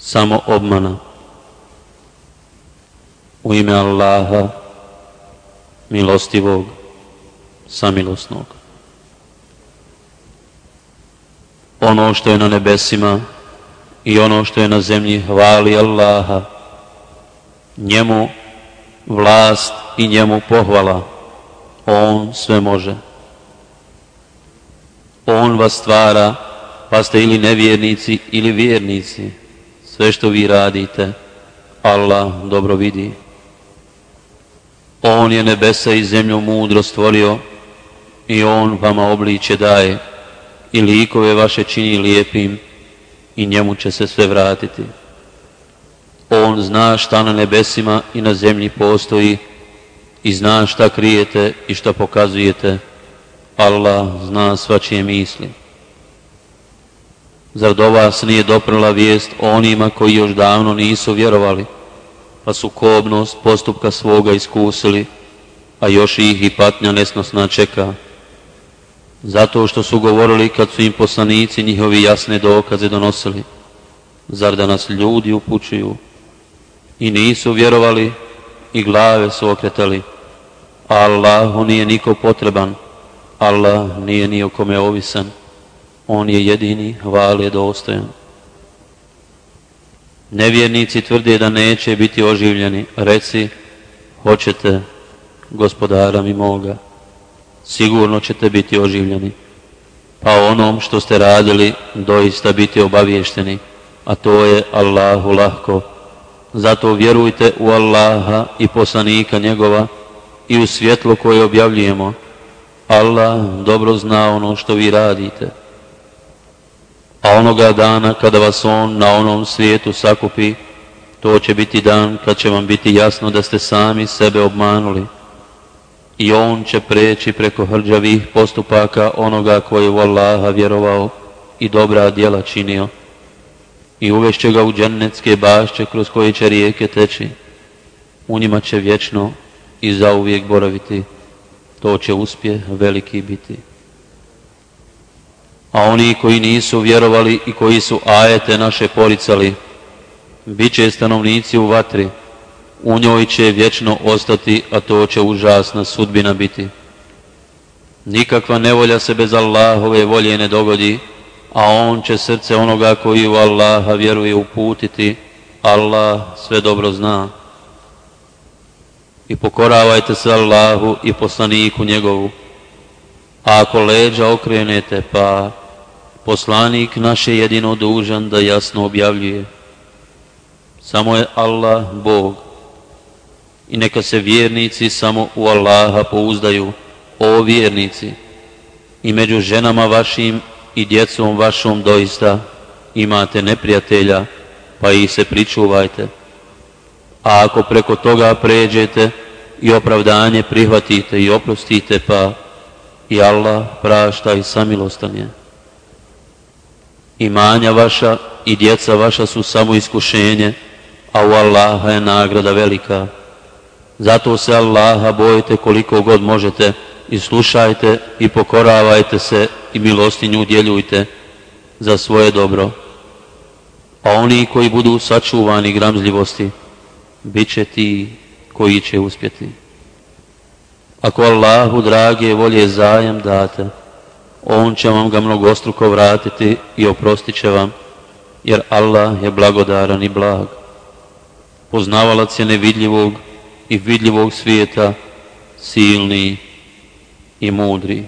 samo obmana. U ime Allaha, milostivog, samilosnog. Ono što je na nebesima i ono što je na zemlji hvali Allaha, njemu vlast i njemu pohvala, on sve može. On vas stvara, pa ste ili nevjernici ili vjernici. Sve što vi radite, Allah dobro vidi. On je nebesa i zemlju mudro stvorio i On vama obliče daje i likove vaše čini lijepim i njemu će se sve vratiti. On zna šta na nebesima i na zemlji postoji i zna šta krijete i šta pokazujete. Allah zna svačije misli. Zar do vas nije doprla vijest onima koji još davno nisu vjerovali, pa su kobnost postupka svoga iskusili, a još ih i patnja nesnosna čeka? Zato što su govorili kad su im poslanici njihovi jasne dokaze donosili. Zar da nas ljudi upućuju? I nisu vjerovali i glave su okretali. Allahu nije niko potreban, Allah nije ni o kome ovisan. On je jedini hvale dostojan. Nevjernici tvrde da neće biti oživljeni. Reci, hoćete gospodara mi moga. Sigurno ćete biti oživljeni. Pa onom što ste radili doista biti obavješteni. A to je Allahu lahko. Zato vjerujte u Allaha i poslanika njegova i u svjetlo koje objavljujemo. Allah dobro zna ono što vi radite. A onoga dana kada vas On na onom svijetu sakupi, to će biti dan kad će vam biti jasno da ste sami sebe obmanuli. I On će preći preko hrđavih postupaka onoga koji je u Allaha vjerovao i dobra djela činio. I uvešće ga u džennetske bašće kroz koje će rijeke teći. U njima će vječno i zauvijek boraviti. To će uspjeh veliki biti a oni koji nisu vjerovali i koji su ajete naše poricali, bit će stanovnici u vatri, u njoj će vječno ostati, a to će užasna sudbina biti. Nikakva nevolja se bez Allahove volje ne dogodi, a on će srce onoga koji u Allaha vjeruje uputiti, Allah sve dobro zna. I pokoravajte se Allahu i poslaniku njegovu, a ako leđa okrenete, pa poslanik naš je jedino dužan da jasno objavljuje. Samo je Allah Bog i neka se vjernici samo u Allaha pouzdaju, o vjernici, i među ženama vašim i djecom vašom doista imate neprijatelja, pa ih se pričuvajte. A ako preko toga pređete i opravdanje prihvatite i oprostite, pa i Allah prašta i samilostan je imanja vaša i djeca vaša su samo iskušenje, a u Allaha je nagrada velika. Zato se Allaha bojite koliko god možete i slušajte i pokoravajte se i milostinju udjeljujte za svoje dobro. A oni koji budu sačuvani gramzljivosti, bit će ti koji će uspjeti. Ako Allahu drage volje zajam date, on će vam ga mnogostruko vratiti i oprostit će vam, jer Allah je blagodaran i blag. Poznavalac je nevidljivog i vidljivog svijeta, silni i mudri.